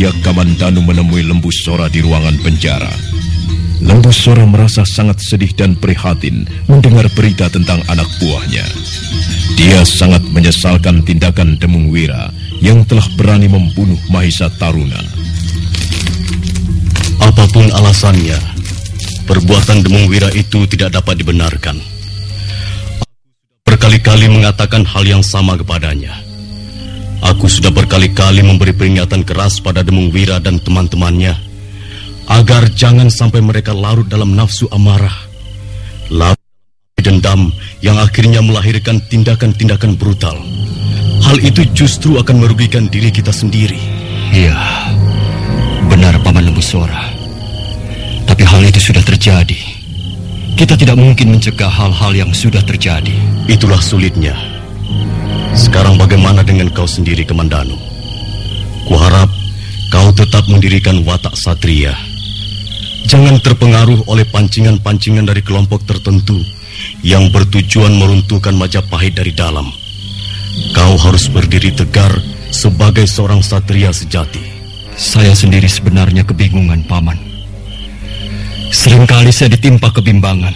Arya Kamandanu menemui Lembu Sora di ruangan penjara. Lembu Sora merasa sangat sedih dan prihatin mendengar berita tentang anak buahnya. Dia sangat menyesalkan tindakan Demung Wira yang telah berani membunuh Mahisa Taruna. Apa pun alasannya, perbuatan Demung Wira itu tidak dapat dibenarkan. berkali-kali mengatakan hal yang sama kepadanya. Aku sudah berkali-kali memberi peringatan keras pada Demung Wira dan teman-temannya agar jangan sampai mereka larut dalam nafsu amarah, larut dendam yang akhirnya melahirkan tindakan-tindakan brutal. Hal itu justru akan merugikan diri kita sendiri. Iya, benar Paman Lembu Sora. Tapi hal itu sudah terjadi. Kita tidak mungkin mencegah hal-hal yang sudah terjadi. Itulah sulitnya. Sekarang bagaimana dengan kau sendiri, Kemandanu? Kuharap kau tetap mendirikan watak satria Jangan terpengaruh oleh pancingan-pancingan dari kelompok tertentu yang bertujuan meruntuhkan Majapahit dari dalam. Kau harus berdiri tegar sebagai seorang satria sejati. Saya sendiri sebenarnya kebingungan, Paman. Seringkali saya ditimpa kebimbangan.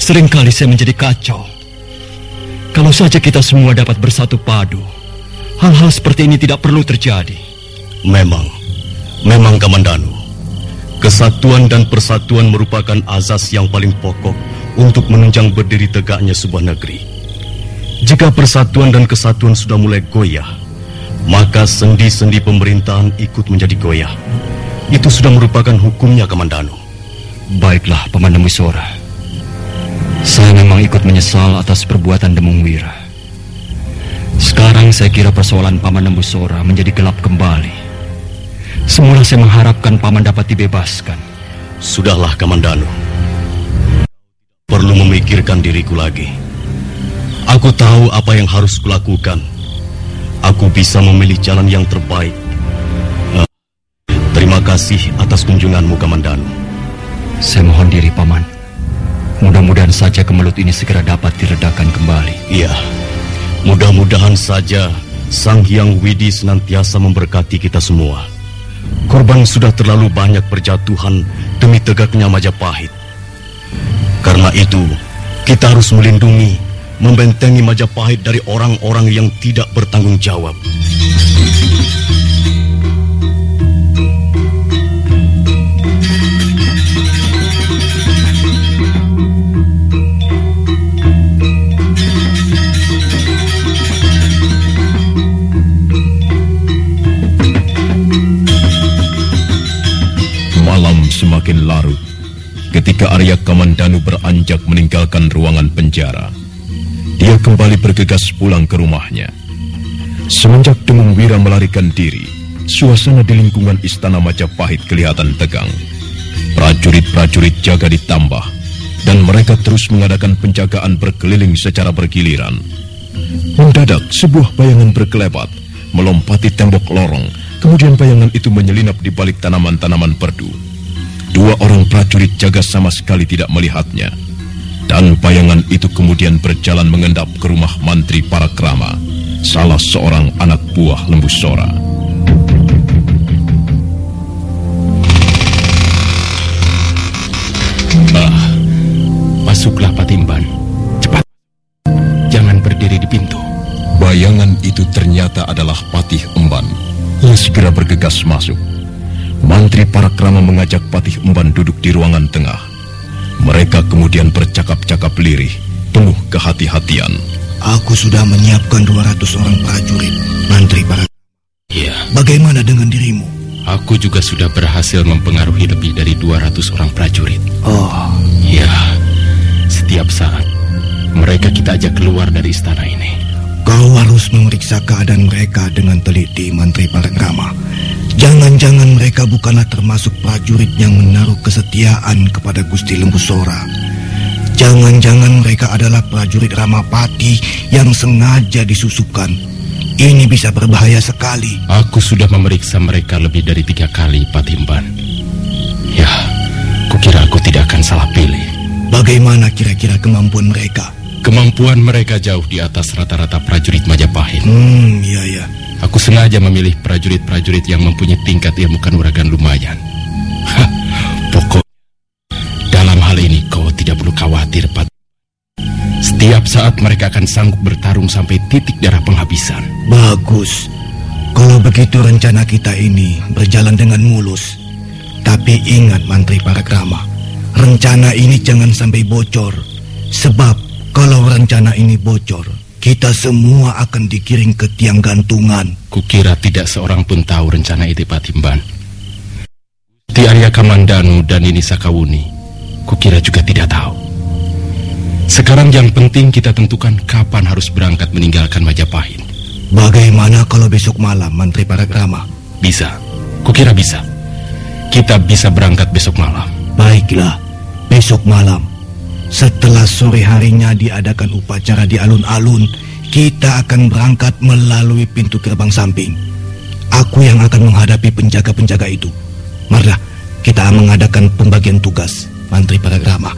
Seringkali saya menjadi kacau. Kalau saja kita semua dapat bersatu padu, hal-hal seperti ini tidak perlu terjadi. Memang, memang Kamandanu. Kesatuan dan persatuan merupakan azas yang paling pokok untuk menunjang berdiri tegaknya sebuah negeri. Jika persatuan dan kesatuan sudah mulai goyah, maka sendi-sendi pemerintahan ikut menjadi goyah. Itu sudah merupakan hukumnya, Kamandanu. Baiklah, Paman Demusora. Saya memang ikut menyesal atas perbuatan Demung Wira. Sekarang saya kira persoalan Paman Nembusora menjadi gelap kembali. Semula saya mengharapkan paman dapat dibebaskan. Sudahlah, Kamandanu. Perlu memikirkan diriku lagi. Aku tahu apa yang harus kulakukan. Aku bisa memilih jalan yang terbaik. Uh, terima kasih atas kunjunganmu, Kamandanu. Saya mohon diri, Paman. Mudah-mudahan saja kemelut ini segera dapat diredakan kembali. Iya, mudah-mudahan saja Sang Hyang Widi senantiasa memberkati kita semua. Korban sudah terlalu banyak berjatuhan demi tegaknya Majapahit. Karena itu, kita harus melindungi, membentengi Majapahit dari orang-orang yang tidak bertanggung jawab. Semakin larut ketika Arya Kamandanu beranjak meninggalkan ruangan penjara. Dia kembali bergegas pulang ke rumahnya. Semenjak Demung Wira melarikan diri, suasana di lingkungan istana Majapahit kelihatan tegang. Prajurit-prajurit jaga ditambah, dan mereka terus mengadakan penjagaan berkeliling secara bergiliran. Mendadak, sebuah bayangan berkelebat, melompati tembok lorong, kemudian bayangan itu menyelinap di balik tanaman-tanaman perdu. Dua orang prajurit jaga sama sekali tidak melihatnya. Dan bayangan itu kemudian berjalan mengendap ke rumah Mantri Parakrama, salah seorang anak buah Lembu Sora. Ah, masuklah Patimban. Cepat. Jangan berdiri di pintu. Bayangan itu ternyata adalah Patih Emban. Ia segera bergegas masuk. Mantri Parakrama mengajak Patih Emban duduk di ruangan tengah. Mereka kemudian bercakap-cakap lirih, penuh kehati-hatian. Aku sudah menyiapkan 200 orang prajurit, Mantri Parakrama. Iya. Bagaimana dengan dirimu? Aku juga sudah berhasil mempengaruhi lebih dari 200 orang prajurit. Oh. Ya, setiap saat mereka kita ajak keluar dari istana ini. Kau harus memeriksa keadaan mereka dengan teliti, Mantri Parakrama. Jangan-jangan mereka bukanlah termasuk prajurit yang menaruh kesetiaan kepada Gusti Lembu Sora. Jangan-jangan mereka adalah prajurit Ramapati yang sengaja disusupkan. Ini bisa berbahaya sekali. Aku sudah memeriksa mereka lebih dari tiga kali, Patimban. Ya, kukira aku tidak akan salah pilih. Bagaimana kira-kira kemampuan mereka? Kemampuan mereka jauh di atas rata-rata prajurit Majapahit. Hmm, iya, iya. Aku Aku sengaja memilih prajurit-prajurit yang mempunyai tingkat ilmu kanuragan lumayan. Hah, pokok dalam hal ini kau tidak perlu khawatir, Pat. Setiap saat mereka akan sanggup bertarung sampai titik darah penghabisan. Bagus. Kalau begitu rencana kita ini berjalan dengan mulus. Tapi ingat Mantri Parakrama, rencana ini jangan sampai bocor. Sebab kalau rencana ini bocor, kita semua akan dikiring ke tiang gantungan. Kukira tidak seorang pun tahu rencana itu Patimban. Di Arya Kamandanu dan Nini Sakawuni, kukira juga tidak tahu. Sekarang yang penting kita tentukan kapan harus berangkat meninggalkan Majapahit. Bagaimana kalau besok malam Mantri Parakrama? Bisa, kukira bisa. Kita bisa berangkat besok malam. Baiklah, besok malam. Setelah sore harinya diadakan upacara di alun-alun, kita akan berangkat melalui pintu gerbang samping. Aku yang akan menghadapi penjaga-penjaga itu. Mardah, kita mengadakan pembagian tugas, Mantri Paragrama.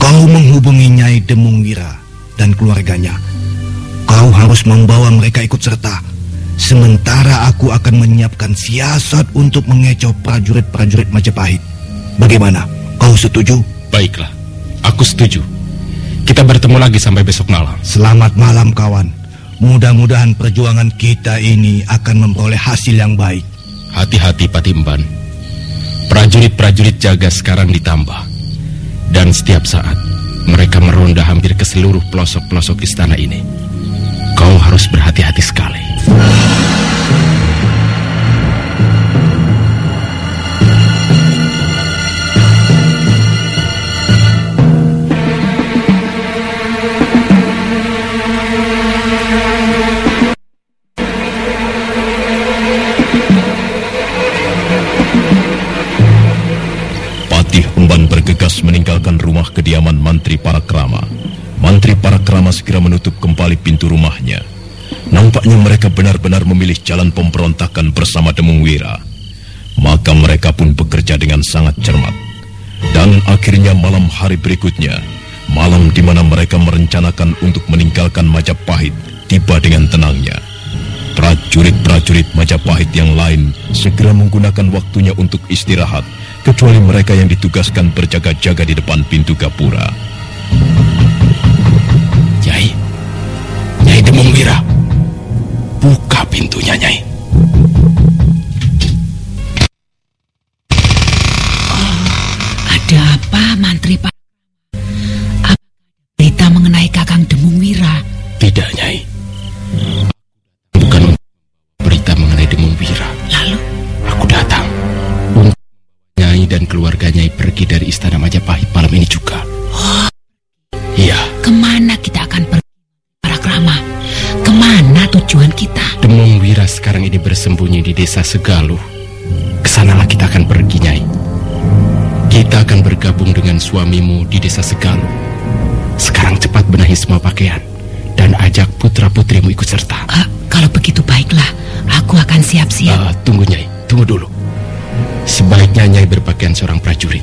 Kau menghubungi Nyai Demung Wira dan keluarganya. Kau harus membawa mereka ikut serta. Sementara aku akan menyiapkan siasat untuk mengecoh prajurit-prajurit Majapahit. Bagaimana? Kau setuju? Baiklah, aku setuju. Kita bertemu lagi sampai besok malam. Selamat malam kawan. Mudah-mudahan perjuangan kita ini akan memperoleh hasil yang baik. Hati-hati Patimban. Prajurit-prajurit jaga sekarang ditambah. Dan setiap saat mereka meronda hampir ke seluruh pelosok-pelosok istana ini. Kau harus berhati-hati sekali. Segera menutup kembali pintu rumahnya. Nampaknya mereka benar-benar memilih jalan pemberontakan bersama Demung Wira. Maka mereka pun bekerja dengan sangat cermat. Dan akhirnya malam hari berikutnya, malam di mana mereka merencanakan untuk meninggalkan Majapahit, tiba dengan tenangnya. Prajurit-prajurit Majapahit yang lain segera menggunakan waktunya untuk istirahat, kecuali mereka yang ditugaskan berjaga-jaga di depan pintu gapura. Wira, buka pintunya Nyai. Ke sanalah kita akan pergi, Nyai. Kita akan bergabung dengan suamimu di desa Segaluh. Sekarang cepat benahi semua pakaian dan ajak putra-putrimu ikut serta. Ah, kalau begitu baiklah, aku akan siap-siap. Ah, tunggu Nyai, tunggu dulu. Sebaiknya Nyai berpakaian seorang prajurit.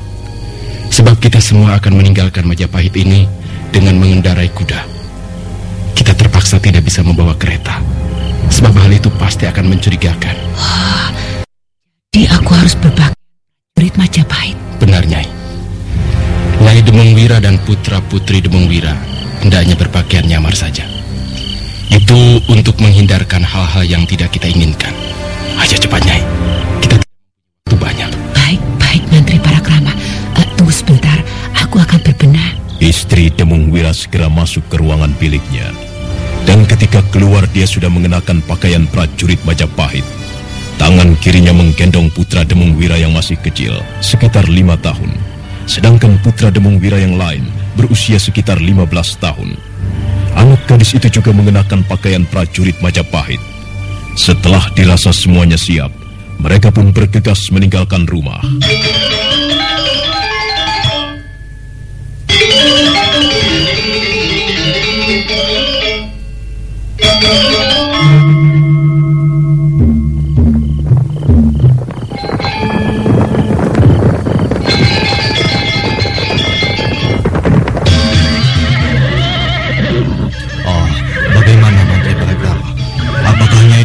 Sebab kita semua akan meninggalkan Majapahit ini dengan mengendarai kuda. Kita terpaksa tidak bisa membawa kereta. Sebab hal itu pasti akan mencurigakan. Harus berbakti prajurit Majapahit. Benar Nyai. Nyai Demung Wira dan putra-putri Demung Wira hendaknya berpakaian nyamar saja. Itu untuk menghindarkan hal-hal yang tidak kita inginkan. Ayo cepat Nyai. Kita waktu banyak. Baik, baik, Mantri Parakrama. Eh, tunggu sebentar, aku akan berbenah. Istri Demung Wira segera masuk ke ruangan biliknya. Dan ketika keluar dia sudah mengenakan pakaian prajurit Majapahit. Tangan kirinya menggendong putra Demung Wira yang masih kecil, sekitar lima tahun. Sedangkan putra Demung Wira yang lain berusia sekitar 15 tahun. Anak gadis itu juga mengenakan pakaian prajurit Majapahit. Setelah dirasa semuanya siap, mereka pun bergegas meninggalkan rumah. Oh, bagaimana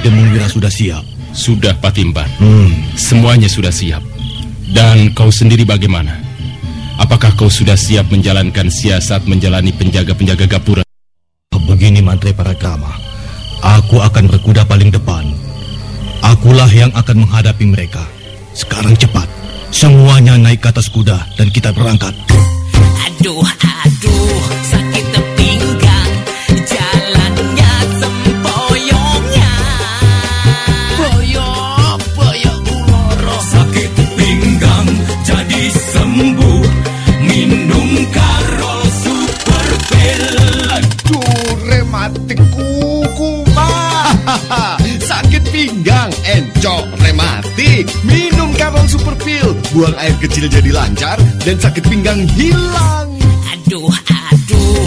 Demungwira sudah siap? Sudah, Patimban. Hmm. Semuanya sudah siap. Dan kau sendiri bagaimana? Apakah kau sudah siap menjalankan siasat menjalani penjaga-penjaga gapura? Begini Mantri Parakrama, aku akan berkuda paling depan. Akulah yang akan menghadapi mereka. Sekarang cepat, semuanya naik ke atas kuda dan kita berangkat. Aduh, aduh, sakit Minum Karol Super Pill. Buang air kecil jadi lancar dan sakit pinggang hilang. Aduh, aduh,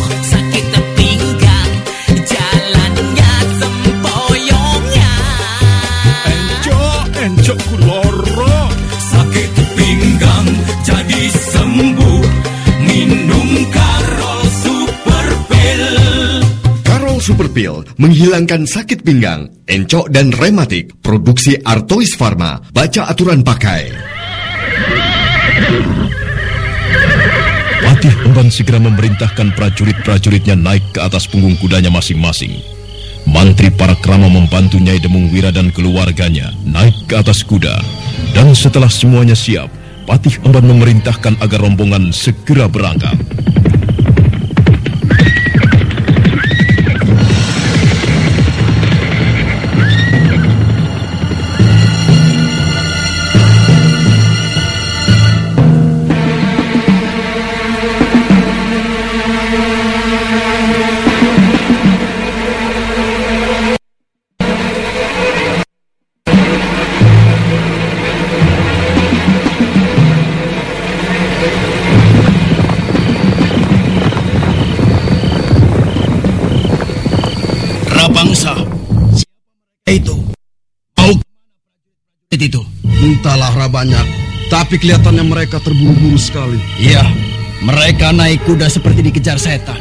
Super Pill menghilangkan sakit pinggang, encok dan rematik. Produksi Artois Pharma. Baca aturan pakai. Patih Emban segera memerintahkan prajurit-prajuritnya naik ke atas punggung kudanya masing-masing. Mantri para krama membantu Nyai Demung Wira dan keluarganya naik ke atas kuda. Dan setelah semuanya siap, Patih Emban memerintahkan agar rombongan segera berangkat. Entahlah Rabanyak, tapi kelihatannya mereka terburu-buru sekali. Iya, mereka naik kuda seperti dikejar setan.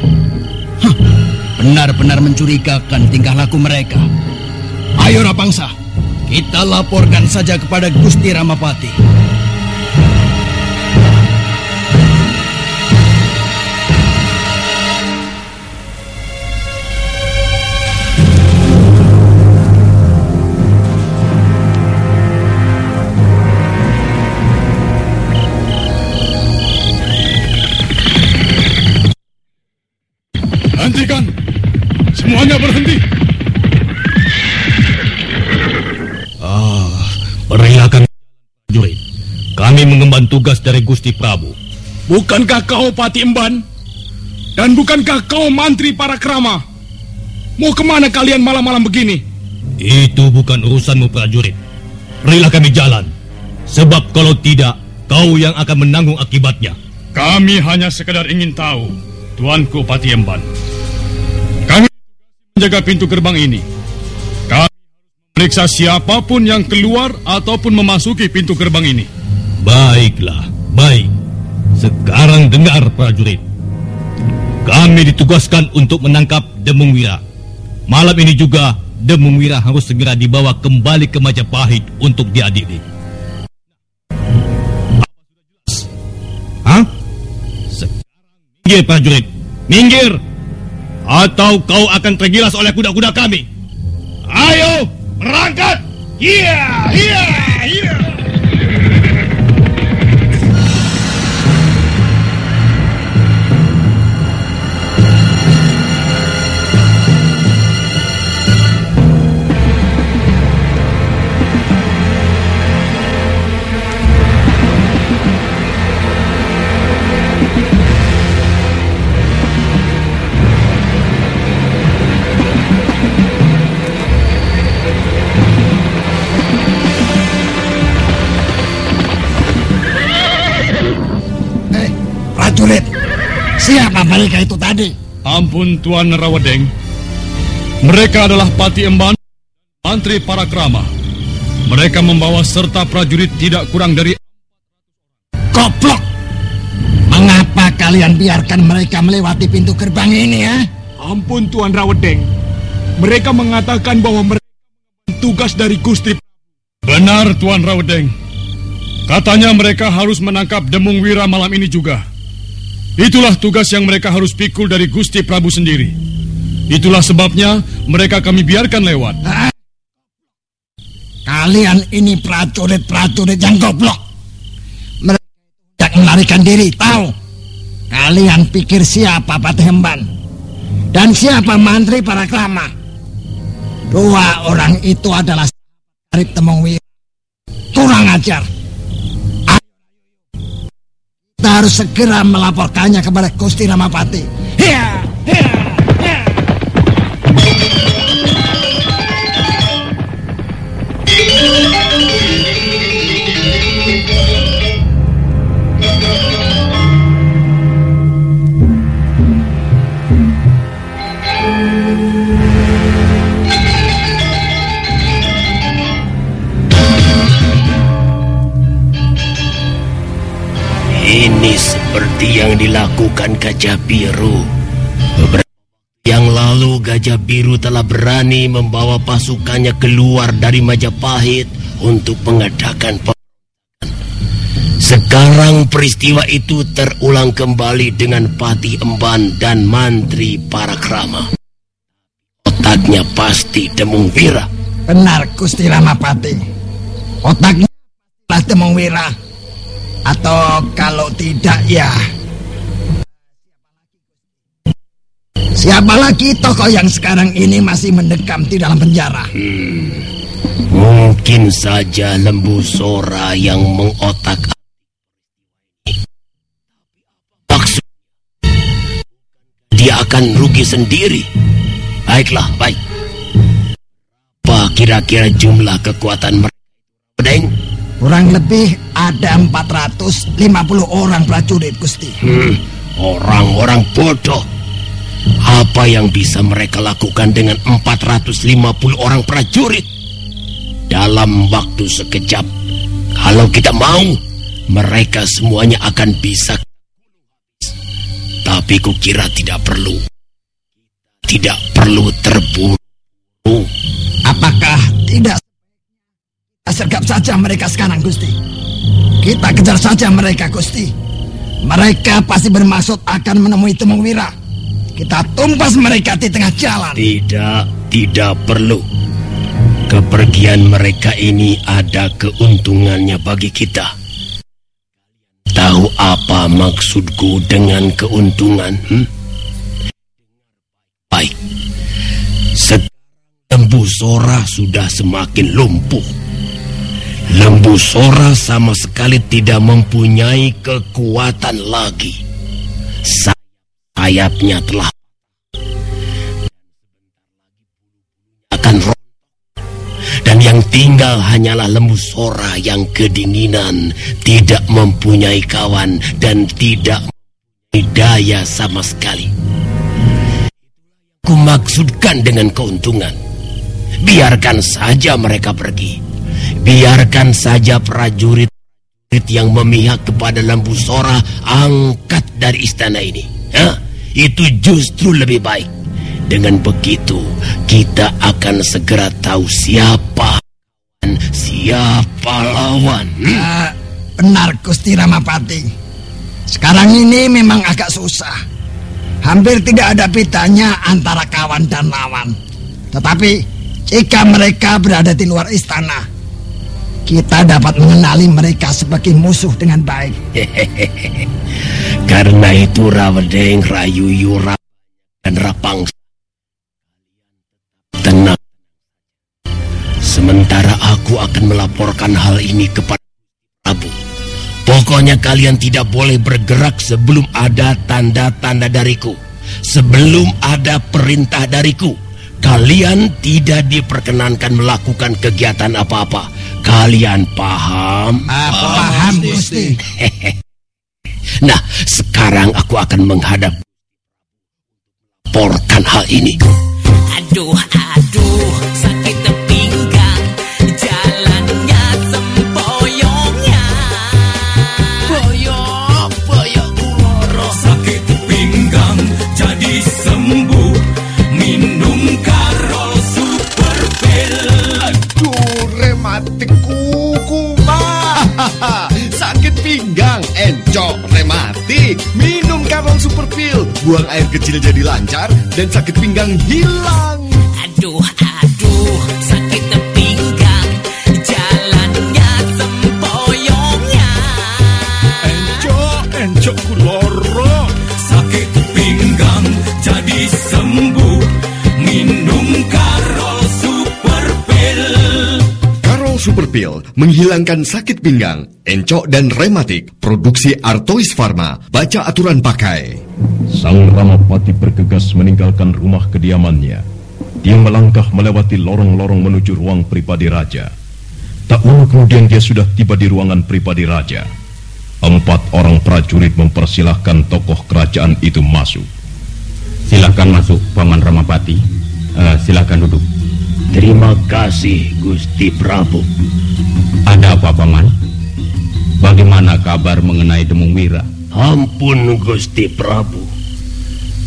Benar-benar mencurigakan tingkah laku mereka. Ayo Rapangsa, kita laporkan saja kepada Gusti Ramapati. Semuanya berhenti! Ah, perintahkan prajurit. Kami mengemban tugas dari Gusti Prabu. Bukankah kau Pati Emban? Dan bukankah kau mantri para krama? Mau ke mana kalian malam-malam begini? Itu bukan urusanmu prajurit. Berilah kami jalan. Sebab kalau tidak, kau yang akan menanggung akibatnya. Kami hanya sekedar ingin tahu, Tuanku Pati Emban. Menjaga pintu gerbang ini. Kami meriksa siapa pun yang keluar ataupun memasuki pintu gerbang ini. Baiklah, baik. Sekarang dengar prajurit. Kami ditugaskan untuk menangkap Demung Wira. Malam ini juga Demung Wira harus segera dibawa kembali ke Majapahit untuk diadili. Hah? Sekarang minggir prajurit, minggir! Atau kau akan tergilas oleh kuda-kuda kami. Ayo, berangkat! Iya, iya, iya! Mereka itu tadi? Ampun Tuan Rawadeng. Mereka adalah Pati Emban, mantri para krama. Mereka membawa serta prajurit tidak kurang dari Goblok! Mengapa kalian biarkan mereka melewati pintu gerbang ini ya? Ampun Tuan Rawedeng. Mereka mengatakan bahwa mereka tugas dari Gusti. Benar, Tuan Raudeng. Katanya mereka harus menangkap Demung Wira malam ini juga. Itulah tugas yang mereka harus pikul dari Gusti Prabu sendiri. Itulah sebabnya mereka kami biarkan lewat. Kalian ini prajurit-prajurit yang goblok. Mereka tidak melarikan diri, tahu? Kalian pikir siapa Patih Emban? Dan siapa mantri para klama? Dua orang itu adalah Arif Temongwira. Kurang ajar. Kita harus segera melaporkannya kepada Gusti Ramapati. Hiya, hiya, hiya. Seperti yang dilakukan Gajah Biru. Yang lalu Gajah Biru telah berani membawa pasukannya keluar dari Majapahit untuk mengadakan pemberontakan. Sekarang peristiwa itu terulang kembali dengan Pati Emban dan Mantri Parakrama. Otaknya pasti Demung Wira. Benar Gusti Ramapati. Otaknya adalah Temongwira. Atau kalau tidak ya Siapa lagi tokoh yang sekarang ini masih mendekam di dalam penjara? Mungkin saja lembu sora yang mengotak dia akan rugi sendiri. Baiklah, baik. Apa kira-kira jumlah kekuatan mereka? Deng? Kurang lebih ada 450 orang prajurit Gusti. Hmm, orang-orang bodoh. Apa yang bisa mereka lakukan dengan 450 orang prajurit? Dalam waktu sekejap, kalau kita mau, mereka semuanya akan bisa. Tapi kukira tidak perlu. Tidak perlu terburu. Saja mereka sekarang Gusti? Kita kejar saja mereka Gusti. Mereka pasti bermaksud akan menemui Temongwira. Kita tumpas mereka di tengah jalan. Tidak, tidak perlu. Kepergian mereka ini ada keuntungannya bagi kita. Tahu apa maksudku dengan keuntungan? Hmm? Baik. Sekarang sora sudah semakin lumpuh. Lembu sora sama sekali tidak mempunyai kekuatan lagi. Sayapnya telah akan. Dan yang tinggal hanyalah lembu sora yang kedinginan, tidak mempunyai kawan dan tidak mempunyai daya sama sekali. Ku maksudkan dengan keuntungan. Biarkan saja mereka pergi. Biarkan saja prajurit yang memihak kepada lembu sora angkat dari istana ini. Hah? Itu justru lebih baik. Dengan begitu, kita akan segera tahu siapa dan siapa lawan. Hmm? Ah, benar Gusti Ramapati. Sekarang ini memang agak susah. Hampir tidak ada bedanya antara kawan dan lawan. Tetapi jika mereka berada di luar istana, kita dapat mengenali mereka sebagai musuh dengan baik. Karena itu Rawedeng, Rayuyu, Rap dan Rapang tenang. Sementara aku akan melaporkan hal ini kepada Prabu. Pokoknya kalian tidak boleh bergerak sebelum ada tanda-tanda dariku. Sebelum ada perintah dariku. Kalian tidak diperkenankan melakukan kegiatan apa-apa. Kalian paham? Ah, paham Gusti. Nah, sekarang aku akan menghadap laporkan hal ini. Aduh, aduh, sakit Buang air kecil jadi lancar dan sakit pinggang hilang. Aduh, Super Pill menghilangkan sakit pinggang, encok dan rematik. Produksi Artois Pharma. Baca aturan pakai. Sang Ramapati bergegas meninggalkan rumah kediamannya. Dia melangkah melewati lorong-lorong menuju ruang pribadi raja. Tak lama kemudian dia sudah tiba di ruangan pribadi raja. Empat orang prajurit mempersilahkan tokoh kerajaan itu masuk. Silakan masuk, Paman Ramapati. Eh, silakan duduk. Terima kasih Gusti Prabu. Ada apa, Paman? Bagaimana kabar mengenai Demung Wira? Ampun Gusti Prabu.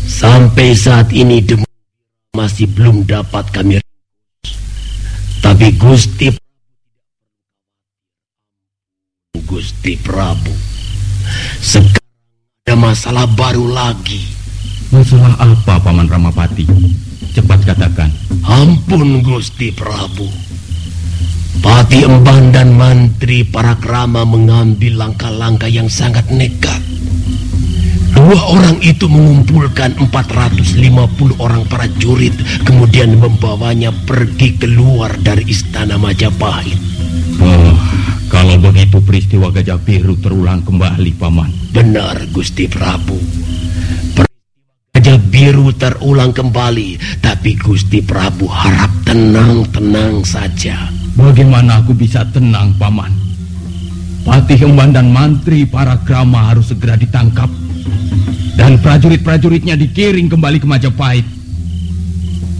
Sampai saat ini demu masih belum dapat kami. Tapi Gusti Gusti Prabu. Sekarang ada masalah baru lagi. Masalah apa, Paman Ramapati? Cepat katakan. Ampun Gusti Prabu. Pati Emban dan Mantri para krama mengambil langkah-langkah yang sangat nekat. Dua orang itu mengumpulkan 450 orang prajurit kemudian membawanya pergi keluar dari istana Majapahit. Oh, kalau begitu peristiwa Gajah Biru terulang kembali, Paman. Benar Gusti Prabu. Biru terulang kembali, tapi Gusti Prabu harap tenang-tenang saja. Bagaimana aku bisa tenang, Paman? Patih Emban dan mantri para krama harus segera ditangkap dan prajurit-prajuritnya dikiring kembali ke Majapahit.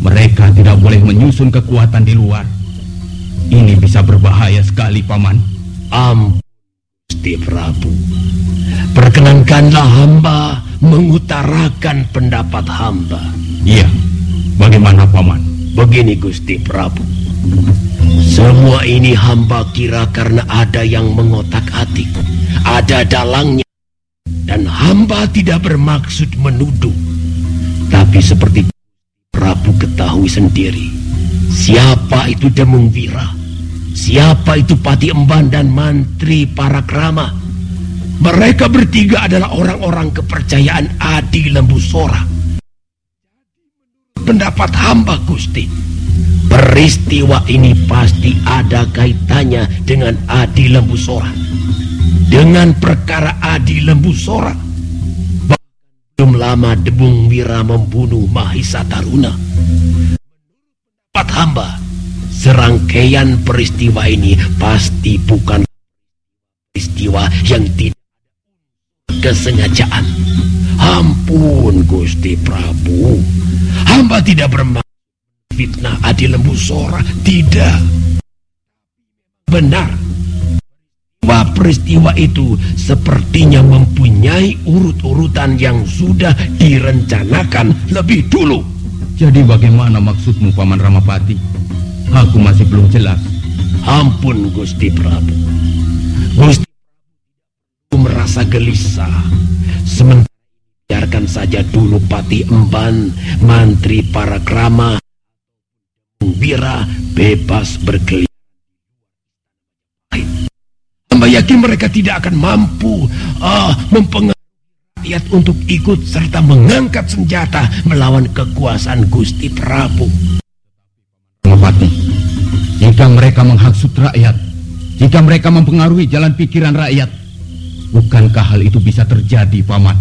Mereka tidak boleh menyusun kekuatan di luar. Ini bisa berbahaya sekali, Paman. Ampun, Gusti Prabu. Perkenankanlah hamba mengutarakan pendapat hamba. Iya, bagaimana, Paman? Begini, Gusti Prabu. Semua ini hamba kira karena ada yang mengotak-atik. Ada dalangnya. Dan hamba tidak bermaksud menuduh. Tapi seperti Prabu ketahui sendiri. Siapa itu Demung Wira? Siapa itu Pati Emban dan Mantri para krama? Mereka bertiga adalah orang-orang kepercayaan Adi Lembu Sora. Pendapat hamba Gusti. Peristiwa ini pasti ada kaitannya dengan Adi Lembu Sora. Dengan perkara Adi Lembu Sora. Belum lama Debung Wira membunuh Mahisa Taruna. Pendapat hamba, serangkaian peristiwa ini pasti bukan peristiwa yang tidak kesengajaan. Ampun Gusti Prabu, hamba tidak bermaksud fitnah Adi Lembu Sora, tidak. Benar, bahwa peristiwa itu sepertinya mempunyai urut-urutan yang sudah direncanakan lebih dulu. Jadi bagaimana maksudmu, Paman Ramapati? Aku masih belum jelas. Ampun Gusti Prabu. Gusti Prabu merasa gelisah. Sementara biarkan saja dulu Pati Emban, mantri para krama, Wira bebas berkeliaran. Hamba yakin mereka tidak akan mampu ah, mempengaruhi rakyat untuk ikut serta mengangkat senjata melawan kekuasaan Gusti Prabu. Ramapati, jika mereka menghasut rakyat, jika mereka mempengaruhi jalan pikiran rakyat, bukankah hal itu bisa terjadi, Paman?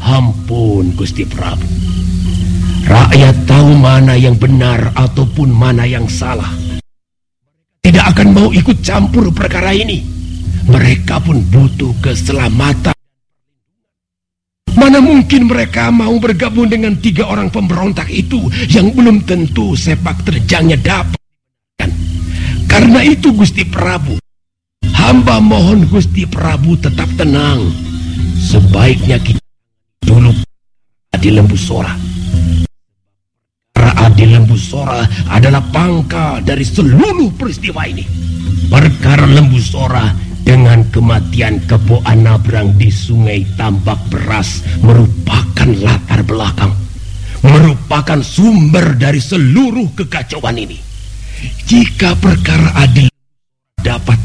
Ampun Gusti Prabu. Rakyat tahu mana yang benar ataupun mana yang salah. Tidak akan mau ikut campur perkara ini. Mereka pun butuh keselamatan. Mana mungkin mereka mau bergabung dengan tiga orang pemberontak itu yang belum tentu sepak terjangnya dapat. Karena itu Gusti Prabu, hamba mohon Gusti Prabu tetap tenang. Sebaiknya kita dulu di Lembu Sora. Para Adi Lembu Sora adalah pangkal dari seluruh peristiwa ini. perkara lembu sora dengan kematian Kebo Anabrang di sungai Tambak Beras merupakan latar belakang, merupakan sumber dari seluruh kekacauan ini. Jika perkara adil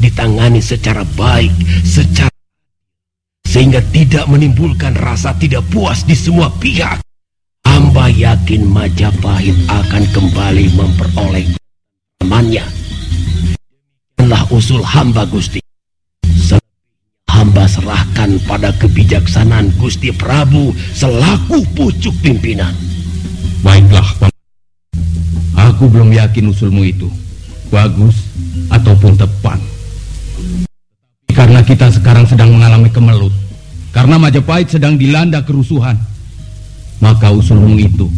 ditangani secara baik, secara sehingga tidak menimbulkan rasa tidak puas di semua pihak, hamba yakin Majapahit akan kembali memperoleh temannya. Demikianlah usul hamba Gusti hamba serahkan pada kebijaksanaan Gusti Prabu selaku pucuk pimpinan. Baiklah. Aku belum yakin usulmu itu bagus ataupun tepat. Karena kita sekarang sedang mengalami kemelut, karena Majapahit sedang dilanda kerusuhan, maka usulmu itu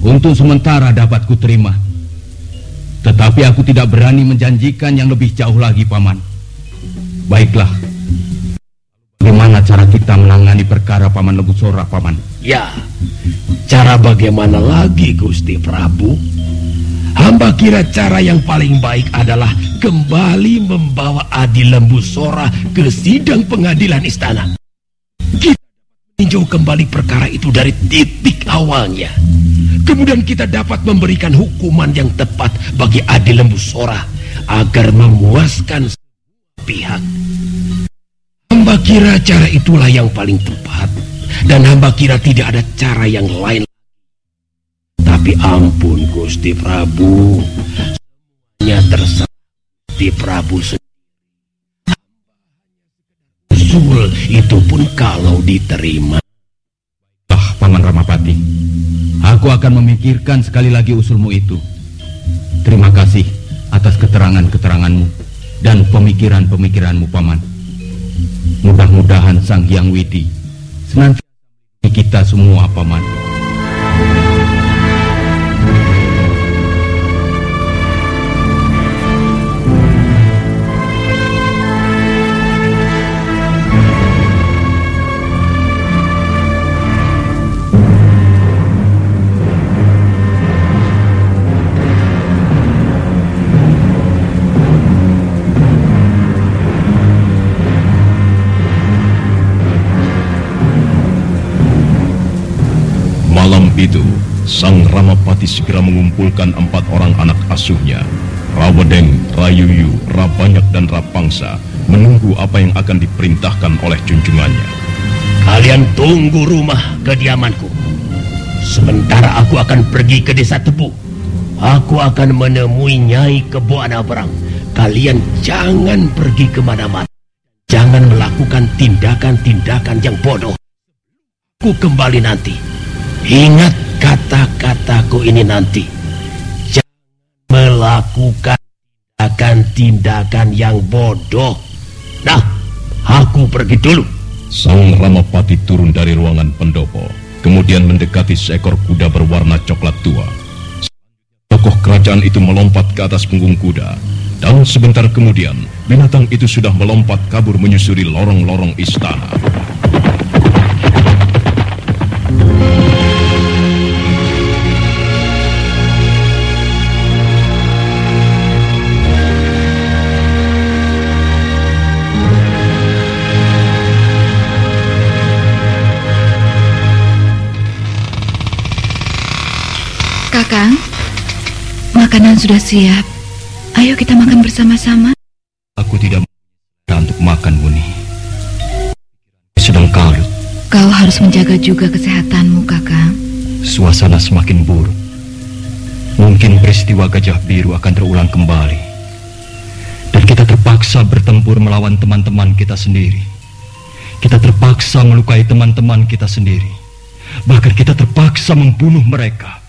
untuk sementara dapat kuterima. Tetapi aku tidak berani menjanjikan yang lebih jauh lagi, Paman. Baiklah, Bagaimana cara kita menangani perkara Paman Lebu Paman? Ya, cara bagaimana lagi Gusti Prabu? Hamba kira cara yang paling baik adalah kembali membawa Adi Lembu Sora ke sidang pengadilan istana. Kita meninjau kembali perkara itu dari titik awalnya. Kemudian kita dapat memberikan hukuman yang tepat bagi Adi Lembu Sora agar memuaskan semua pihak. Hamba kira cara itulah yang paling tepat dan hamba kira tidak ada cara yang lain. Tapi ampun Gusti Prabu, semuanya terserah Gusti Prabu. Usul itu pun kalau diterima. Ah, Paman Ramapati, aku akan memikirkan sekali lagi usulmu itu. Terima kasih atas keterangan-keteranganmu dan pemikiran-pemikiranmu, Paman. Mudah-mudahan Sang Hyang Widi senantiasa kita semua, Paman. Segera mengumpulkan empat orang anak asuhnya, Rawedeng, Rayuyu, Rabanyak, dan Rapangsa, menunggu apa yang akan diperintahkan oleh junjungannya. Kalian tunggu rumah kediamanku. Sementara aku akan pergi ke desa Tebu. Aku akan menemui Nyai Kebo Anabrang. Kalian jangan pergi ke mana-mana. Jangan melakukan tindakan-tindakan yang bodoh. Aku kembali nanti. Ingat kata-kataku ini nanti. Jangan melakukan tindakan-tindakan yang bodoh. Nah, aku pergi dulu. Sang Ramapati turun dari ruangan pendopo, kemudian mendekati seekor kuda berwarna coklat tua. Tokoh kerajaan itu melompat ke atas punggung kuda, dan sebentar kemudian binatang itu sudah melompat kabur menyusuri lorong-lorong istana. Kakang, makanan sudah siap. Ayo kita makan bersama-sama. Aku tidak mau untuk makan, Buni. Sedang kalut. Kau harus menjaga juga kesehatanmu, Kakang. Suasana semakin buruk. Mungkin peristiwa gajah biru akan terulang kembali. Dan kita terpaksa bertempur melawan teman-teman kita sendiri. Kita terpaksa melukai teman-teman kita sendiri. Bahkan kita terpaksa membunuh mereka.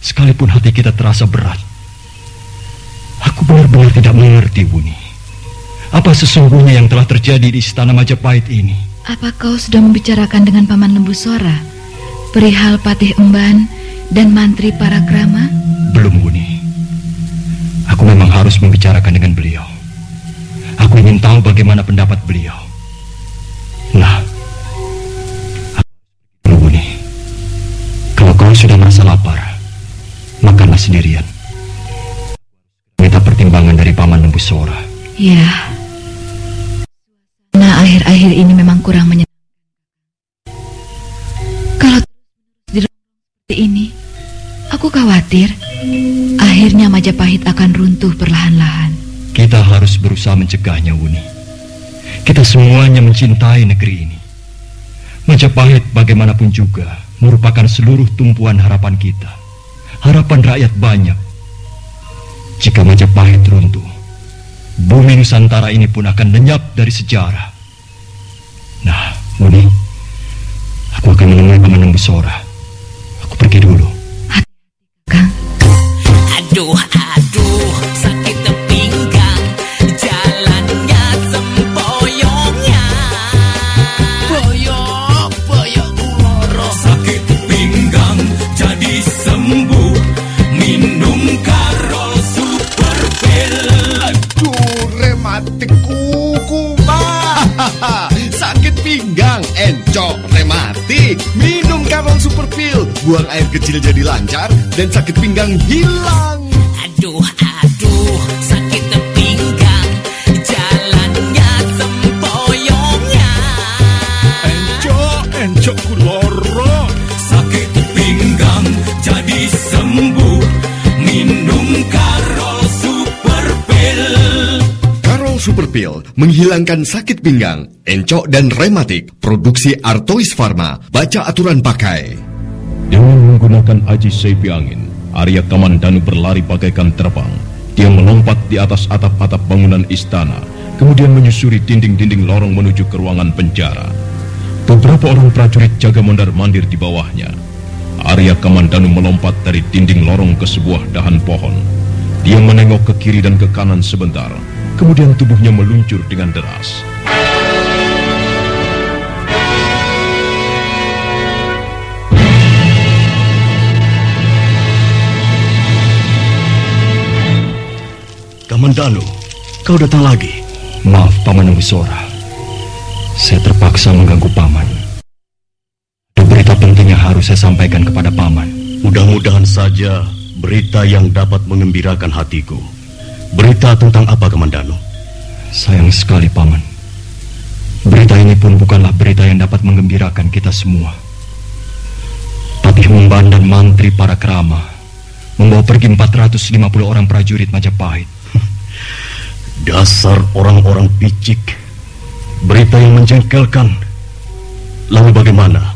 Sekalipun hati kita terasa berat. Aku benar-benar tidak mengerti, Buni. Apa sesungguhnya yang telah terjadi di istana Majapahit ini? Apa kau sudah membicarakan dengan Paman Lembu Sora? Perihal Patih Emban dan Mantri Parakrama? Belum, Buni. Aku memang harus membicarakan dengan beliau. Aku ingin tahu bagaimana pendapat beliau. Sendirian. Minta pertimbangan dari Paman Lembu Sora. Ya, nah akhir-akhir ini memang kurang menyenangkan. Kalau di seperti ini, aku khawatir akhirnya Majapahit akan runtuh perlahan-lahan. Kita harus berusaha mencegahnya, Wuni. Kita semuanya mencintai negeri ini. Majapahit bagaimanapun juga merupakan seluruh tumpuan harapan kita. Harapan rakyat banyak. Jika Majapahit runtuh, bumi Nusantara ini pun akan lenyap dari sejarah. Nah, Muni, aku akan menemui Paman Sora. Aku pergi dulu. Aduh, aduh, Sakit pinggang, encok, rematik. Minum Karol Super Pill. Buang air kecil jadi lancar dan sakit pinggang hilang. Aduh, Super Pill menghilangkan sakit pinggang, encok dan rematik. Produksi Artois Pharma. Baca aturan pakai. Dengan menggunakan aji seipi angin, Arya Kamandanu berlari bagaikan terbang. Dia melompat di atas atap-atap bangunan istana, kemudian menyusuri dinding-dinding lorong menuju ke ruangan penjara. Beberapa orang prajurit jaga mondar-mandir di bawahnya. Arya Kamandanu melompat dari dinding lorong ke sebuah dahan pohon. Dia menengok ke kiri dan ke kanan sebentar, kemudian tubuhnya meluncur dengan deras. Kamandanu, kau datang lagi. Maaf, Paman Sora. Saya terpaksa mengganggu Paman. Ada berita penting yang harus saya sampaikan kepada Paman. Mudah-mudahan saja berita yang dapat mengembirakan hatiku. Berita tentang apa, Kamandanu? Sayang sekali, Paman. Berita ini pun bukanlah berita yang dapat mengembirakan kita semua. Patih Umban dan Mantri para kerama membawa pergi 450 orang prajurit Majapahit. Dasar orang-orang picik. Berita yang menjengkelkan. Lalu bagaimana?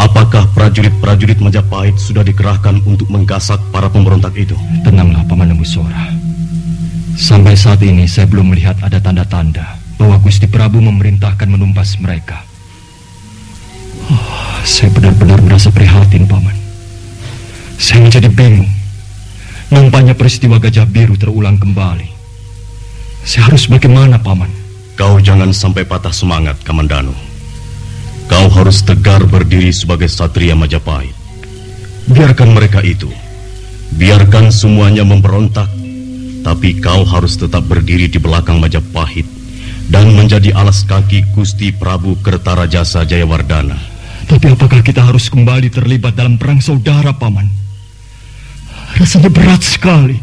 Apakah prajurit-prajurit Majapahit sudah dikerahkan untuk menggasak para pemberontak itu? Tenanglah, Paman Sora. Sampai saat ini saya belum melihat ada tanda-tanda bahwa Gusti Prabu memerintahkan menumpas mereka. Oh, saya benar-benar merasa prihatin, Paman. Saya menjadi bingung. Nampaknya peristiwa Gajah Biru terulang kembali. Saya harus bagaimana, Paman? Kau jangan sampai patah semangat, Kamandanu. Kau harus tegar berdiri sebagai satria Majapahit. Biarkan mereka itu. Biarkan semuanya memberontak. Tapi kau harus tetap berdiri di belakang Majapahit dan menjadi alas kaki Gusti Prabu Kertarajasa Jayawardana. Tapi apakah kita harus kembali terlibat dalam perang saudara, Paman? Rasanya berat sekali.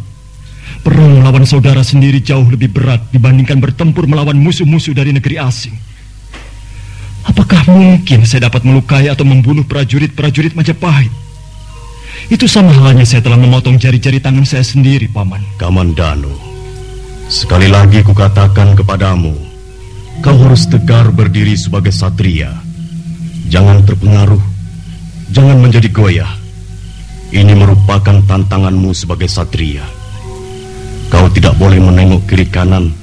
Perang melawan saudara sendiri jauh lebih berat dibandingkan bertempur melawan musuh-musuh dari negeri asing. Apakah mungkin saya dapat melukai atau membunuh prajurit-prajurit Majapahit? Itu sama halnya saya telah memotong jari-jari tangan saya sendiri, Paman. Kamandanu, sekali lagi kukatakan kepadamu, kau harus tegar berdiri sebagai satria. Jangan terpengaruh, jangan menjadi goyah. Ini merupakan tantanganmu sebagai satria. Kau tidak boleh menengok kiri kanan,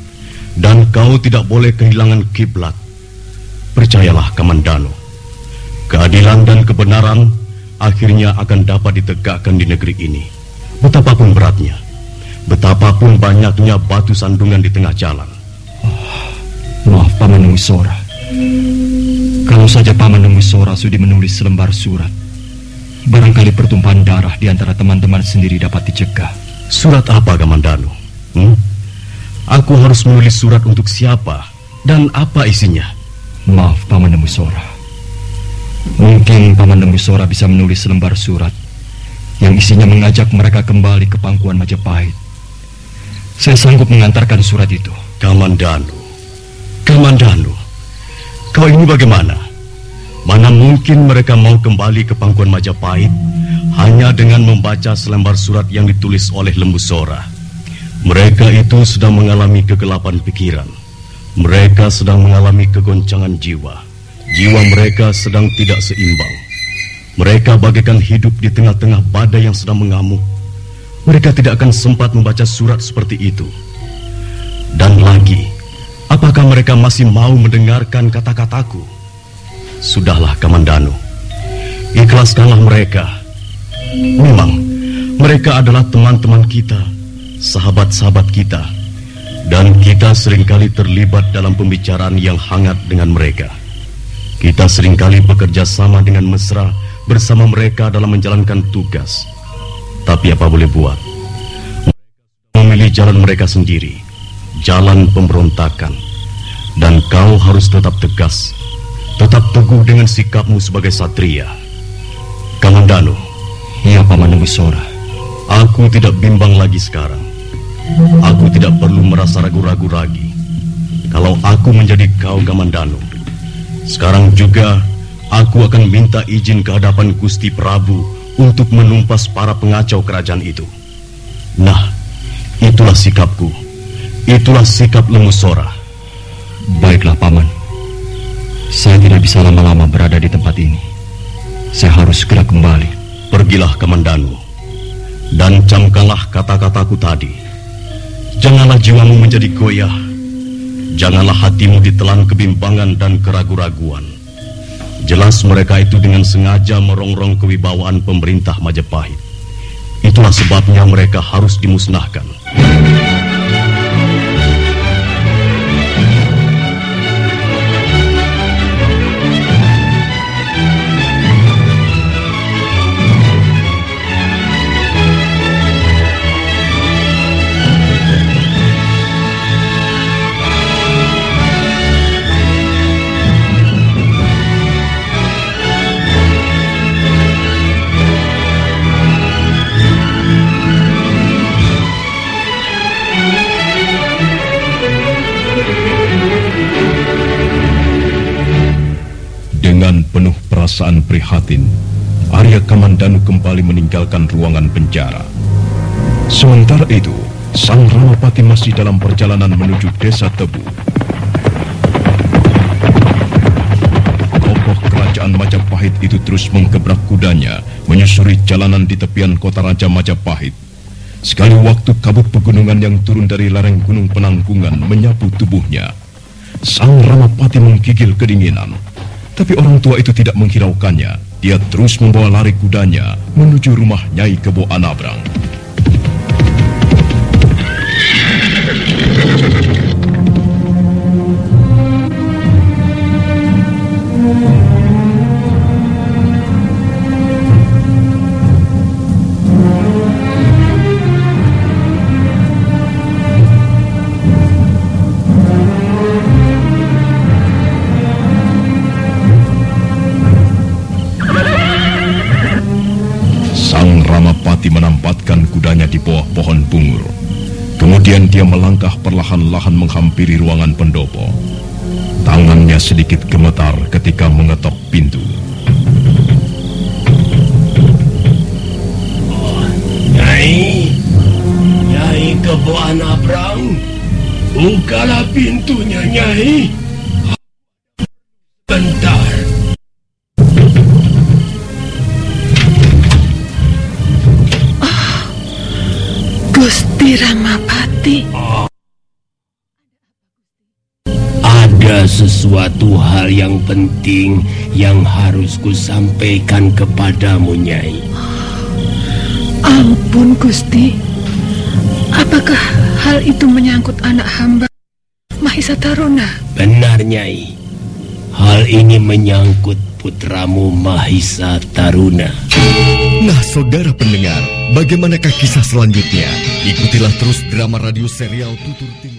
dan kau tidak boleh kehilangan kiblat. Percayalah, Kamandanu, keadilan dan kebenaran akhirnya akan dapat ditegakkan di negeri ini. Betapapun beratnya, betapapun banyaknya batu sandungan di tengah jalan. Maaf, Paman Sora. Kalau saja Paman Sora sudi menulis selembar surat, barangkali pertumpahan darah di antara teman-teman sendiri dapat dicegah. Surat apa, Kamandanu? Hmm? Aku harus menulis surat untuk siapa dan apa isinya? Maaf, Paman Sora. Mungkin Paman Sora bisa menulis selembar surat yang isinya mengajak mereka kembali ke pangkuan Majapahit. Saya sanggup mengantarkan surat itu. Kamandanu, Kamandanu, kau ini bagaimana? Mana mungkin mereka mau kembali ke pangkuan Majapahit hanya dengan membaca selembar surat yang ditulis oleh Lembu Sora. Mereka itu sedang mengalami kegelapan pikiran. Mereka sedang mengalami kegoncangan jiwa. Jiwa mereka sedang tidak seimbang. Mereka bagaikan hidup di tengah-tengah badai yang sedang mengamuk. Mereka tidak akan sempat membaca surat seperti itu. Dan lagi, apakah mereka masih mau mendengarkan kata-kataku? Sudahlah, Kamandanu. Ikhlaskanlah mereka. Memang, mereka adalah teman-teman kita, sahabat-sahabat kita. Dan kita sering kali terlibat dalam pembicaraan yang hangat dengan mereka. Kita sering kali bekerja sama dengan mesra bersama mereka dalam menjalankan tugas. Tapi apa boleh buat? Memilih jalan mereka sendiri, jalan pemberontakan. Dan kau harus tetap tegas, tetap teguh dengan sikapmu sebagai satria. Kamandano. Ya, Paman Sora. Aku tidak bimbang lagi sekarang. Aku tidak perlu merasa ragu-ragu lagi. Kalau aku menjadi kau Kamandano. Sekarang juga aku akan minta izin ke hadapan Gusti Prabu untuk menumpas para pengacau kerajaan itu. Nah, itulah sikapku. Itulah sikap Lemusora. Baiklah, Paman. Saya tidak bisa lama-lama berada di tempat ini. Saya harus segera kembali. Pergilah ke Mandanu dan camkanlah kata-kataku tadi. Janganlah jiwamu menjadi goyah. Janganlah hatimu ditelan kebimbangan dan keragu-raguan. Jelas mereka itu dengan sengaja merongrong kewibawaan pemerintah Majapahit. Itulah sebabnya mereka harus dimusnahkan. Perasaan prihatin, Arya Kamandanu kembali meninggalkan ruangan penjara. Sementara itu, Sang Ramapati masih dalam perjalanan menuju desa Tebu. Tokoh kerajaan Majapahit itu terus menggebrak kudanya, menyusuri jalanan di tepian kota Raja Majapahit. Sekali waktu kabut pegunungan yang turun dari lereng gunung penanggungan menyapu tubuhnya. Sang Ramapati menggigil kedinginan. Tapi orang tua itu tidak menghiraukannya. Dia terus membawa lari kudanya menuju rumah Nyai Kebo Anabrang. Dia melangkah perlahan-lahan menghampiri ruangan pendopo. Tangannya sedikit gemetar ketika mengetok pintu. Nyai, Nyai Keboan Abrang, bukalah pintunya, Nyai. Bentar. Gusti Ramapati. Ada sesuatu hal yang penting yang harus kusampaikan kepadamu, Nyai. Ampun Gusti. Apakah hal itu menyangkut anak hamba Mahisa Taruna? Benar, Nyai. Hal ini menyangkut putramu Mahisa Taruna. Nah, saudara pendengar, bagaimanakah kisah selanjutnya? Ikutilah terus drama radio serial Tutur Timur.